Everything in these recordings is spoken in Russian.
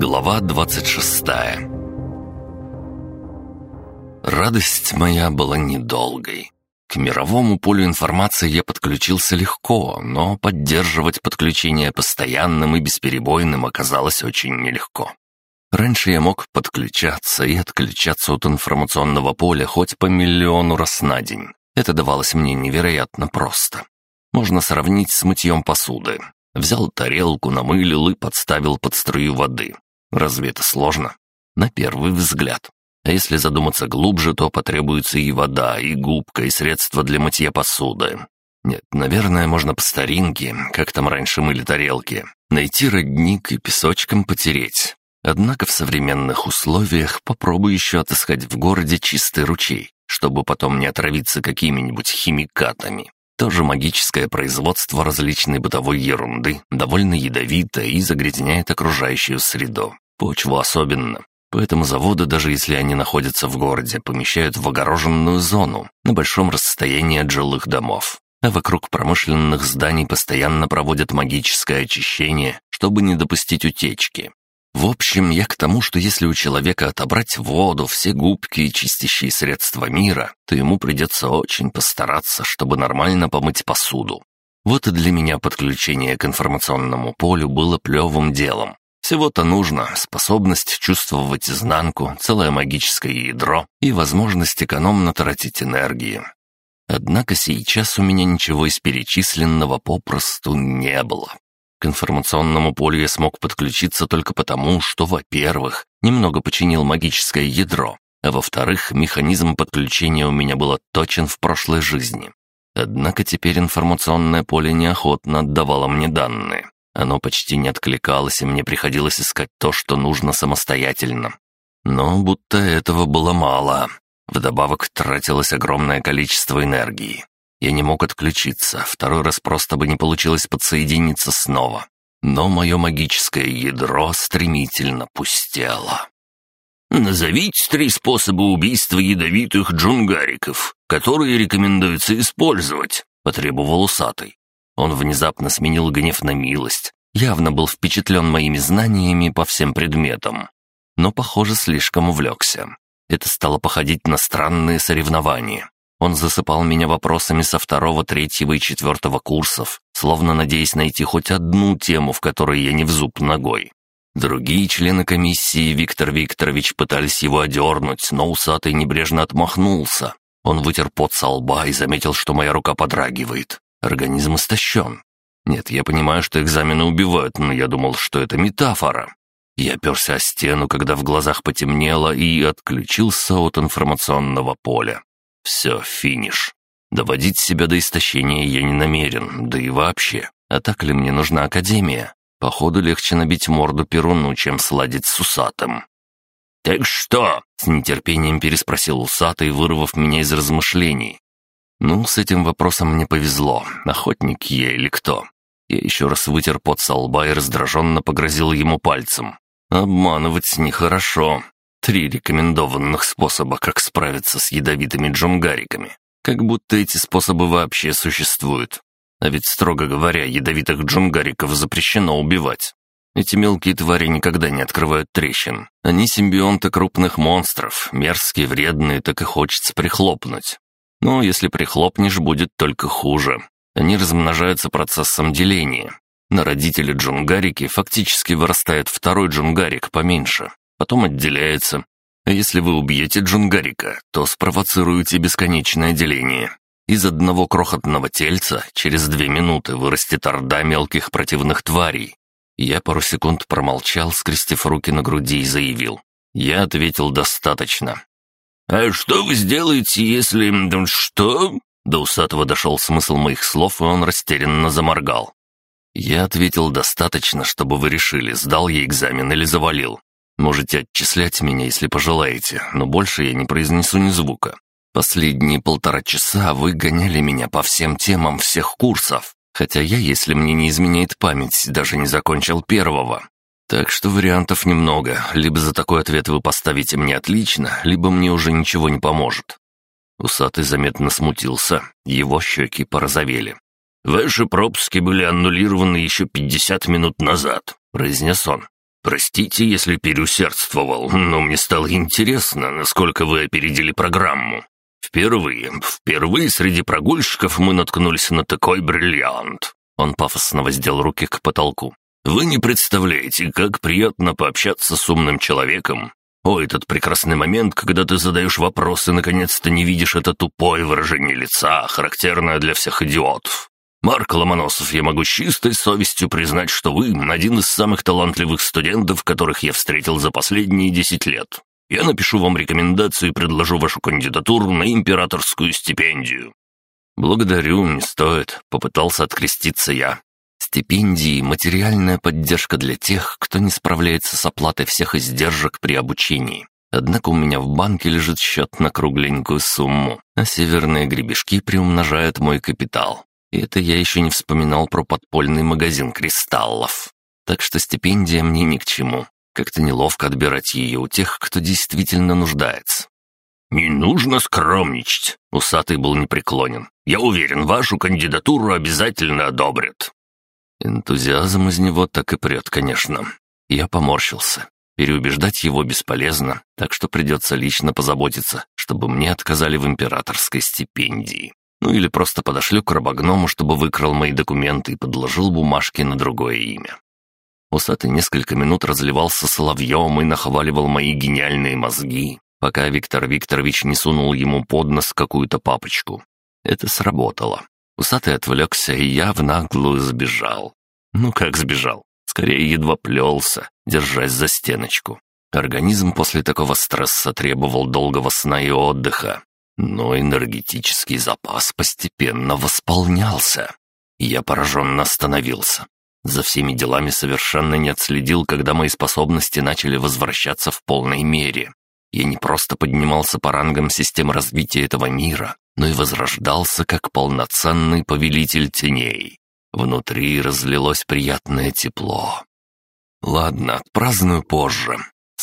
Глава 26 Радость моя была недолгой. К мировому полю информации я подключился легко, но поддерживать подключение постоянным и бесперебойным оказалось очень нелегко. Раньше я мог подключаться и отключаться от информационного поля хоть по миллиону раз на день. Это давалось мне невероятно просто. Можно сравнить с мытьем посуды. Взял тарелку, намылил и подставил под струю воды. Разве это сложно? На первый взгляд. А если задуматься глубже, то потребуется и вода, и губка, и средства для мытья посуды. Нет, наверное, можно по старинке, как там раньше мыли тарелки, найти родник и песочком потереть. Однако в современных условиях попробуй еще отыскать в городе чистый ручей, чтобы потом не отравиться какими-нибудь химикатами. Тоже магическое производство различной бытовой ерунды, довольно ядовито и загрязняет окружающую среду. Почву особенно. Поэтому заводы, даже если они находятся в городе, помещают в огороженную зону на большом расстоянии от жилых домов. А вокруг промышленных зданий постоянно проводят магическое очищение, чтобы не допустить утечки. В общем, я к тому, что если у человека отобрать воду, все губки и чистящие средства мира, то ему придется очень постараться, чтобы нормально помыть посуду. Вот и для меня подключение к информационному полю было плевым делом. Всего-то нужно способность чувствовать изнанку, целое магическое ядро и возможность экономно тратить энергию. Однако сейчас у меня ничего из перечисленного попросту не было. К информационному полю я смог подключиться только потому, что, во-первых, немного починил магическое ядро, а во-вторых, механизм подключения у меня был точен в прошлой жизни. Однако теперь информационное поле неохотно отдавало мне данные. Оно почти не откликалось, и мне приходилось искать то, что нужно самостоятельно. Но будто этого было мало. Вдобавок тратилось огромное количество энергии. Я не мог отключиться, второй раз просто бы не получилось подсоединиться снова. Но мое магическое ядро стремительно пустело. «Назовите три способа убийства ядовитых джунгариков, которые рекомендуется использовать», — потребовал усатый. Он внезапно сменил гнев на милость, явно был впечатлен моими знаниями по всем предметам. Но, похоже, слишком увлекся. Это стало походить на странные соревнования. Он засыпал меня вопросами со второго, третьего и четвертого курсов, словно надеясь найти хоть одну тему, в которой я не в зуб ногой. Другие члены комиссии Виктор Викторович пытались его одернуть, но усатый небрежно отмахнулся. Он вытер пот со лба и заметил, что моя рука подрагивает. Организм истощен. Нет, я понимаю, что экзамены убивают, но я думал, что это метафора. Я оперся о стену, когда в глазах потемнело, и отключился от информационного поля. Все, финиш. Доводить себя до истощения я не намерен, да и вообще. А так ли мне нужна академия? Походу, легче набить морду Перуну, чем сладить с усатым. «Так что?» — с нетерпением переспросил усатый, вырвав меня из размышлений. «Ну, с этим вопросом мне повезло. Охотник я или кто?» Я еще раз вытер пот со лба и раздраженно погрозил ему пальцем. «Обманывать нехорошо. Три рекомендованных способа, как справиться с ядовитыми джунгариками. Как будто эти способы вообще существуют. А ведь, строго говоря, ядовитых джунгариков запрещено убивать. Эти мелкие твари никогда не открывают трещин. Они симбионты крупных монстров, мерзкие, вредные, так и хочется прихлопнуть. Но если прихлопнешь, будет только хуже. Они размножаются процессом деления. На родителе джунгарики фактически вырастает второй джунгарик поменьше потом отделяется. А если вы убьете Джунгарика, то спровоцируете бесконечное деление. Из одного крохотного тельца через две минуты вырастет орда мелких противных тварей. Я пару секунд промолчал, скрестив руки на груди и заявил. Я ответил достаточно. «А что вы сделаете, если... что?» До усатого дошел смысл моих слов, и он растерянно заморгал. Я ответил достаточно, чтобы вы решили, сдал я экзамен или завалил. Можете отчислять меня, если пожелаете, но больше я не произнесу ни звука. Последние полтора часа вы гоняли меня по всем темам всех курсов, хотя я, если мне не изменяет память, даже не закончил первого. Так что вариантов немного. Либо за такой ответ вы поставите мне отлично, либо мне уже ничего не поможет». Усатый заметно смутился, его щеки порозовели. «Ваши пропуски были аннулированы еще пятьдесят минут назад», — произнес он. «Простите, если переусердствовал, но мне стало интересно, насколько вы опередили программу. Впервые, впервые среди прогульщиков мы наткнулись на такой бриллиант». Он пафосно воздел руки к потолку. «Вы не представляете, как приятно пообщаться с умным человеком. О, этот прекрасный момент, когда ты задаешь вопросы, наконец-то не видишь это тупое выражение лица, характерное для всех идиотов. Марк Ломоносов, я могу с чистой совестью признать, что вы один из самых талантливых студентов, которых я встретил за последние десять лет. Я напишу вам рекомендацию и предложу вашу кандидатуру на императорскую стипендию». «Благодарю, не стоит», — попытался откреститься я. Стипендии – материальная поддержка для тех, кто не справляется с оплатой всех издержек при обучении. Однако у меня в банке лежит счет на кругленькую сумму, а северные гребешки приумножают мой капитал. Это я еще не вспоминал про подпольный магазин кристаллов. Так что стипендия мне ни к чему. Как-то неловко отбирать ее у тех, кто действительно нуждается. «Не нужно скромничать», — усатый был непреклонен. «Я уверен, вашу кандидатуру обязательно одобрят». Энтузиазм из него так и прет, конечно. Я поморщился. Переубеждать его бесполезно, так что придется лично позаботиться, чтобы мне отказали в императорской стипендии. Ну или просто подошлю к рабогному, чтобы выкрал мои документы и подложил бумажки на другое имя. Усатый несколько минут разливался соловьем и нахваливал мои гениальные мозги, пока Виктор Викторович не сунул ему под нос какую-то папочку. Это сработало. Усатый отвлекся, и я в наглую сбежал. Ну как сбежал? Скорее, едва плелся, держась за стеночку. Организм после такого стресса требовал долгого сна и отдыха, но энергетический запас постепенно восполнялся. Я пораженно остановился. За всеми делами совершенно не отследил, когда мои способности начали возвращаться в полной мере. Я не просто поднимался по рангам системы развития этого мира, но и возрождался как полноценный повелитель теней. Внутри разлилось приятное тепло. Ладно, отпраздную позже.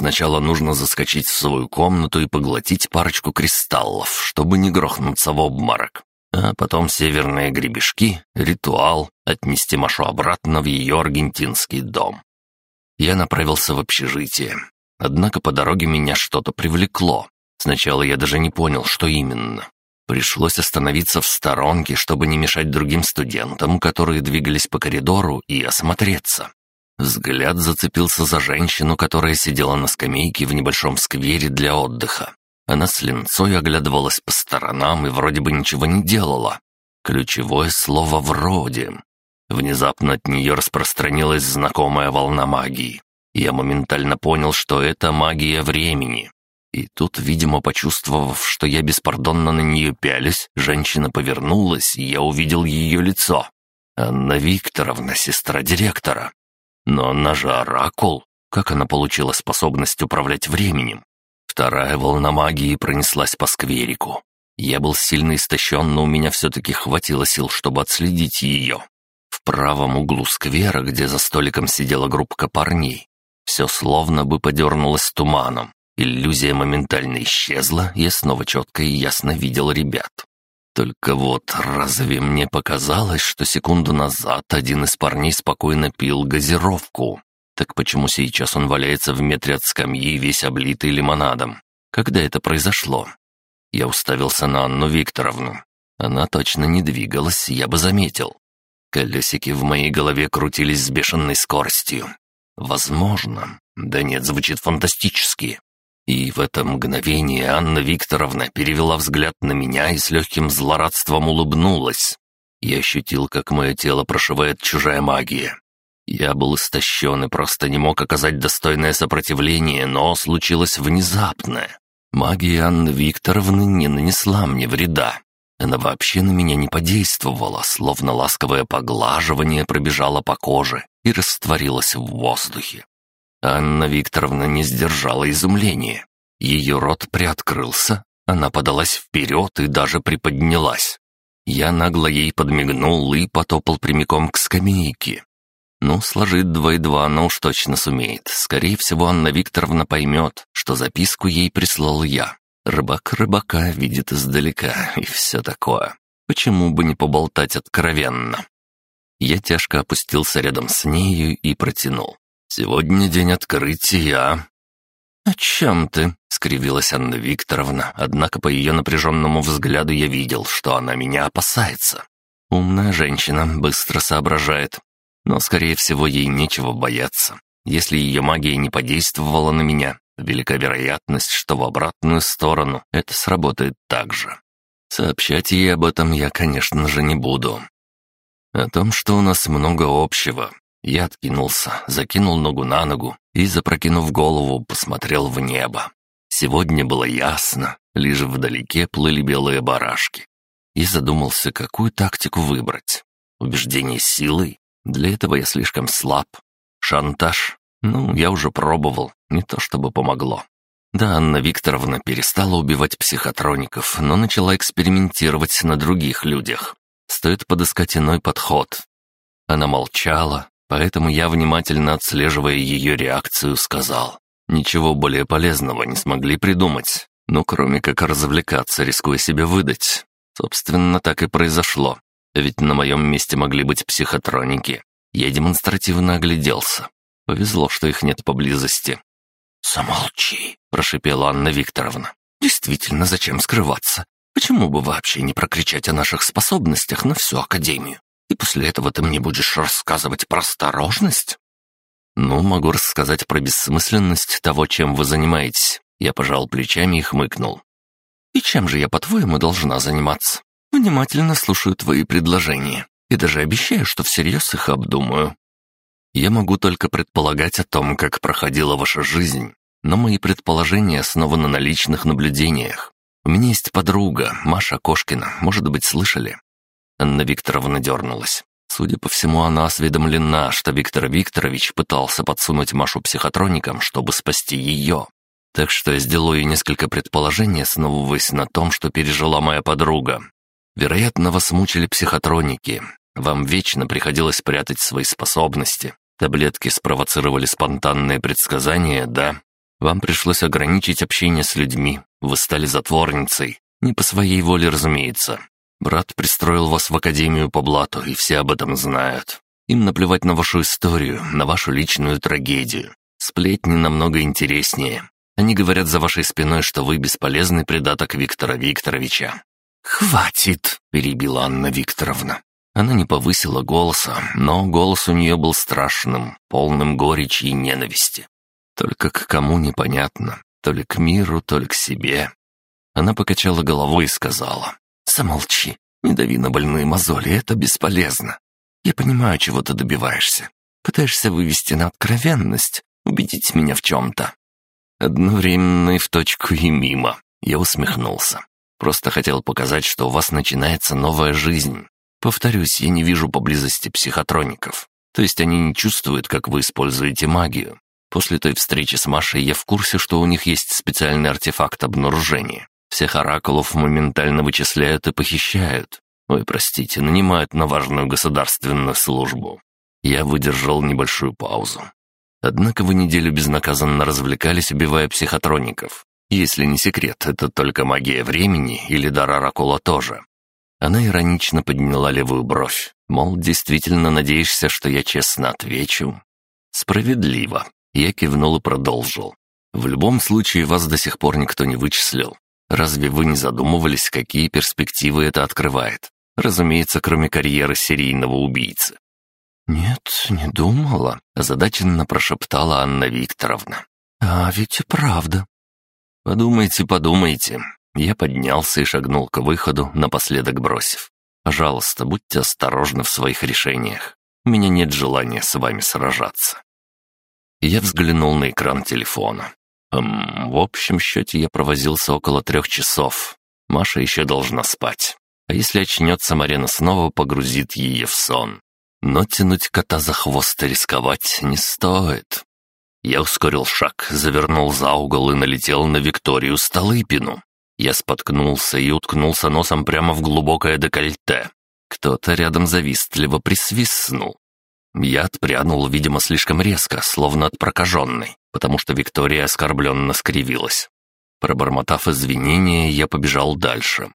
Сначала нужно заскочить в свою комнату и поглотить парочку кристаллов, чтобы не грохнуться в обморок. А потом северные гребешки, ритуал, отнести Машу обратно в ее аргентинский дом. Я направился в общежитие. Однако по дороге меня что-то привлекло. Сначала я даже не понял, что именно. Пришлось остановиться в сторонке, чтобы не мешать другим студентам, которые двигались по коридору, и осмотреться. Взгляд зацепился за женщину, которая сидела на скамейке в небольшом сквере для отдыха. Она с линцой оглядывалась по сторонам и вроде бы ничего не делала. Ключевое слово «вроде». Внезапно от нее распространилась знакомая волна магии. Я моментально понял, что это магия времени. И тут, видимо, почувствовав, что я беспардонно на нее пялюсь, женщина повернулась, и я увидел ее лицо. Анна Викторовна, сестра директора. Но она же оракул. Как она получила способность управлять временем? Вторая волна магии пронеслась по скверику. Я был сильно истощен, но у меня все-таки хватило сил, чтобы отследить ее. В правом углу сквера, где за столиком сидела группка парней, все словно бы подернулось туманом. Иллюзия моментально исчезла, я снова четко и ясно видел ребят. Только вот разве мне показалось, что секунду назад один из парней спокойно пил газировку? Так почему сейчас он валяется в метре от скамьи, весь облитый лимонадом? Когда это произошло? Я уставился на Анну Викторовну. Она точно не двигалась, я бы заметил. Колесики в моей голове крутились с бешеной скоростью. Возможно. Да нет, звучит фантастически. И в это мгновение Анна Викторовна перевела взгляд на меня и с легким злорадством улыбнулась. Я ощутил, как мое тело прошивает чужая магия. Я был истощен и просто не мог оказать достойное сопротивление, но случилось внезапное. Магия Анны Викторовны не нанесла мне вреда. Она вообще на меня не подействовала, словно ласковое поглаживание пробежало по коже и растворилось в воздухе. Анна Викторовна не сдержала изумления. Ее рот приоткрылся, она подалась вперед и даже приподнялась. Я нагло ей подмигнул и потопал прямиком к скамейке. Ну, сложить два и два она уж точно сумеет. Скорее всего, Анна Викторовна поймет, что записку ей прислал я. Рыбак рыбака видит издалека и все такое. Почему бы не поболтать откровенно? Я тяжко опустился рядом с нею и протянул. «Сегодня день открытия». «О чем ты?» — скривилась Анна Викторовна, однако по ее напряженному взгляду я видел, что она меня опасается. Умная женщина, быстро соображает. Но, скорее всего, ей нечего бояться. Если ее магия не подействовала на меня, велика вероятность, что в обратную сторону это сработает так же. Сообщать ей об этом я, конечно же, не буду. О том, что у нас много общего, я откинулся, закинул ногу на ногу и, запрокинув голову, посмотрел в небо. Сегодня было ясно, лишь вдалеке плыли белые барашки. И задумался, какую тактику выбрать. Убеждение силой? Для этого я слишком слаб. Шантаж? Ну, я уже пробовал, не то чтобы помогло. Да, Анна Викторовна перестала убивать психотроников, но начала экспериментировать на других людях. Стоит подыскать иной подход. Она молчала, поэтому я, внимательно отслеживая ее реакцию, сказал. Ничего более полезного не смогли придумать, ну, кроме как развлекаться, рискуя себя выдать. Собственно, так и произошло. Ведь на моем месте могли быть психотроники. Я демонстративно огляделся. Повезло, что их нет поблизости. «Замолчи», — прошипела Анна Викторовна. «Действительно, зачем скрываться? Почему бы вообще не прокричать о наших способностях на всю Академию? И после этого ты мне будешь рассказывать про осторожность?» «Ну, могу рассказать про бессмысленность того, чем вы занимаетесь». Я пожал плечами и хмыкнул. «И чем же я, по-твоему, должна заниматься? Внимательно слушаю твои предложения и даже обещаю, что всерьез их обдумаю. Я могу только предполагать о том, как проходила ваша жизнь, но мои предположения основаны на личных наблюдениях. У меня есть подруга, Маша Кошкина, может быть, слышали?» Анна Викторовна дернулась. Судя по всему, она осведомлена, что Виктор Викторович пытался подсунуть Машу психотроникам, чтобы спасти ее. Так что я сделаю несколько предположений, основываясь на том, что пережила моя подруга. Вероятно, вас мучили психотроники. Вам вечно приходилось прятать свои способности. Таблетки спровоцировали спонтанные предсказания, да? Вам пришлось ограничить общение с людьми. Вы стали затворницей. Не по своей воле, разумеется. Брат пристроил вас в академию по блату, и все об этом знают. Им наплевать на вашу историю, на вашу личную трагедию. Сплетни намного интереснее. Они говорят за вашей спиной, что вы бесполезный предаток Виктора Викторовича». «Хватит!» — перебила Анна Викторовна. Она не повысила голоса, но голос у нее был страшным, полным горечи и ненависти. Только к кому непонятно, то ли к миру, то ли к себе. Она покачала головой и сказала, «Замолчи, не дави на больные мозоли, это бесполезно. Я понимаю, чего ты добиваешься. Пытаешься вывести на откровенность, убедить меня в чем-то». Одновременно и в точку и мимо. Я усмехнулся. Просто хотел показать, что у вас начинается новая жизнь, Повторюсь, я не вижу поблизости психотроников. То есть они не чувствуют, как вы используете магию. После той встречи с Машей я в курсе, что у них есть специальный артефакт обнаружения. Всех оракулов моментально вычисляют и похищают. Ой, простите, нанимают на важную государственную службу. Я выдержал небольшую паузу. Однако вы неделю безнаказанно развлекались, убивая психотроников. Если не секрет, это только магия времени или дар оракула тоже. Она иронично подняла левую бровь, мол, действительно надеешься, что я честно отвечу? Справедливо. Я кивнул и продолжил. В любом случае вас до сих пор никто не вычислил. Разве вы не задумывались, какие перспективы это открывает? Разумеется, кроме карьеры серийного убийцы. «Нет, не думала», — озадаченно прошептала Анна Викторовна. «А ведь и правда». «Подумайте, подумайте. Я поднялся и шагнул к выходу, напоследок бросив. «Пожалуйста, будьте осторожны в своих решениях. У меня нет желания с вами сражаться». Я взглянул на экран телефона. Эм, в общем счете я провозился около трех часов. Маша еще должна спать. А если очнется, Марина снова погрузит ее в сон. Но тянуть кота за хвост и рисковать не стоит. Я ускорил шаг, завернул за угол и налетел на Викторию Столыпину. Я споткнулся и уткнулся носом прямо в глубокое декольте. Кто-то рядом завистливо присвистнул. Я отпрянул, видимо, слишком резко, словно от прокаженной, потому что Виктория оскорбленно скривилась. Пробормотав извинения, я побежал дальше.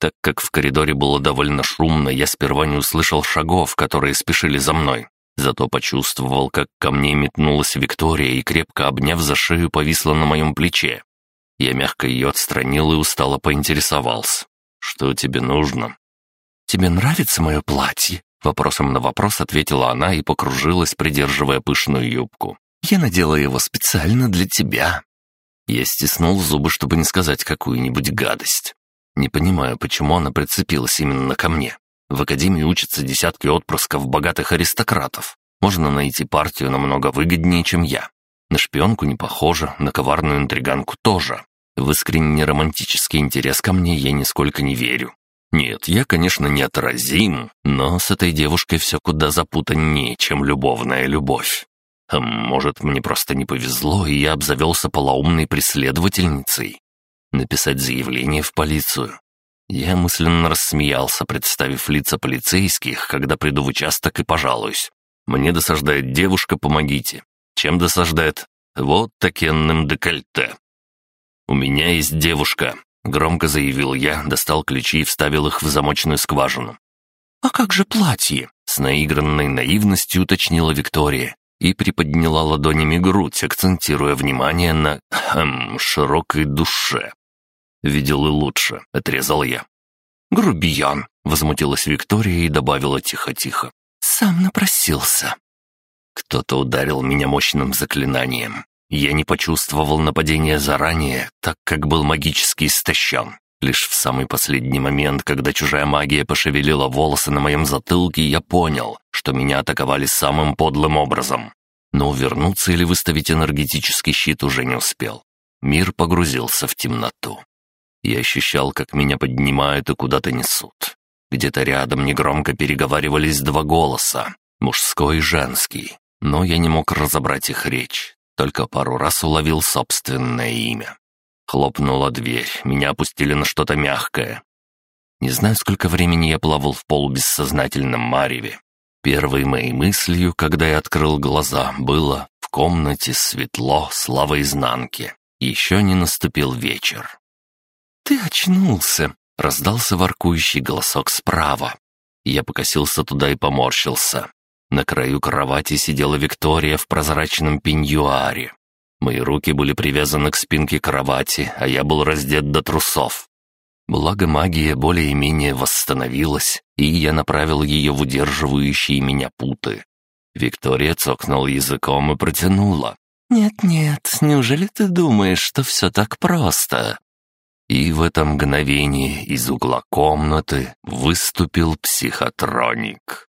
Так как в коридоре было довольно шумно, я сперва не услышал шагов, которые спешили за мной. Зато почувствовал, как ко мне метнулась Виктория и, крепко обняв за шею, повисла на моем плече. Я мягко ее отстранил и устало поинтересовался. «Что тебе нужно?» «Тебе нравится мое платье?» Вопросом на вопрос ответила она и покружилась, придерживая пышную юбку. «Я надела его специально для тебя». Я стиснул зубы, чтобы не сказать какую-нибудь гадость. Не понимаю, почему она прицепилась именно ко мне. В академии учатся десятки отпрысков богатых аристократов. Можно найти партию намного выгоднее, чем я. На шпионку не похоже, на коварную интриганку тоже. В искренне романтический интерес ко мне я нисколько не верю. Нет, я, конечно, неотразим, но с этой девушкой все куда запутаннее, чем любовная любовь. А может, мне просто не повезло, и я обзавелся полоумной преследовательницей? Написать заявление в полицию? Я мысленно рассмеялся, представив лица полицейских, когда приду в участок и пожалуюсь. Мне досаждает девушка, помогите. Чем досаждает? Вот такенным декольте. «У меня есть девушка», — громко заявил я, достал ключи и вставил их в замочную скважину. «А как же платье?» — с наигранной наивностью уточнила Виктория и приподняла ладонями грудь, акцентируя внимание на хм, широкой душе. «Видел и лучше», — отрезал я. «Грубиян», — возмутилась Виктория и добавила тихо-тихо. «Сам напросился». Кто-то ударил меня мощным заклинанием. Я не почувствовал нападения заранее, так как был магически истощен. Лишь в самый последний момент, когда чужая магия пошевелила волосы на моем затылке, я понял, что меня атаковали самым подлым образом. Но увернуться или выставить энергетический щит уже не успел. Мир погрузился в темноту. Я ощущал, как меня поднимают и куда-то несут. Где-то рядом негромко переговаривались два голоса, мужской и женский, но я не мог разобрать их речь, только пару раз уловил собственное имя. Хлопнула дверь, меня опустили на что-то мягкое. Не знаю, сколько времени я плавал в полубессознательном мареве. Первой моей мыслью, когда я открыл глаза, было «в комнате светло, слава изнанки». Еще не наступил вечер. «Ты очнулся!» — раздался воркующий голосок справа. Я покосился туда и поморщился. На краю кровати сидела Виктория в прозрачном пеньюаре. Мои руки были привязаны к спинке кровати, а я был раздет до трусов. Благо магия более-менее восстановилась, и я направил ее в удерживающие меня путы. Виктория цокнула языком и протянула. «Нет-нет, неужели ты думаешь, что все так просто?» И в это мгновение из угла комнаты выступил психотроник.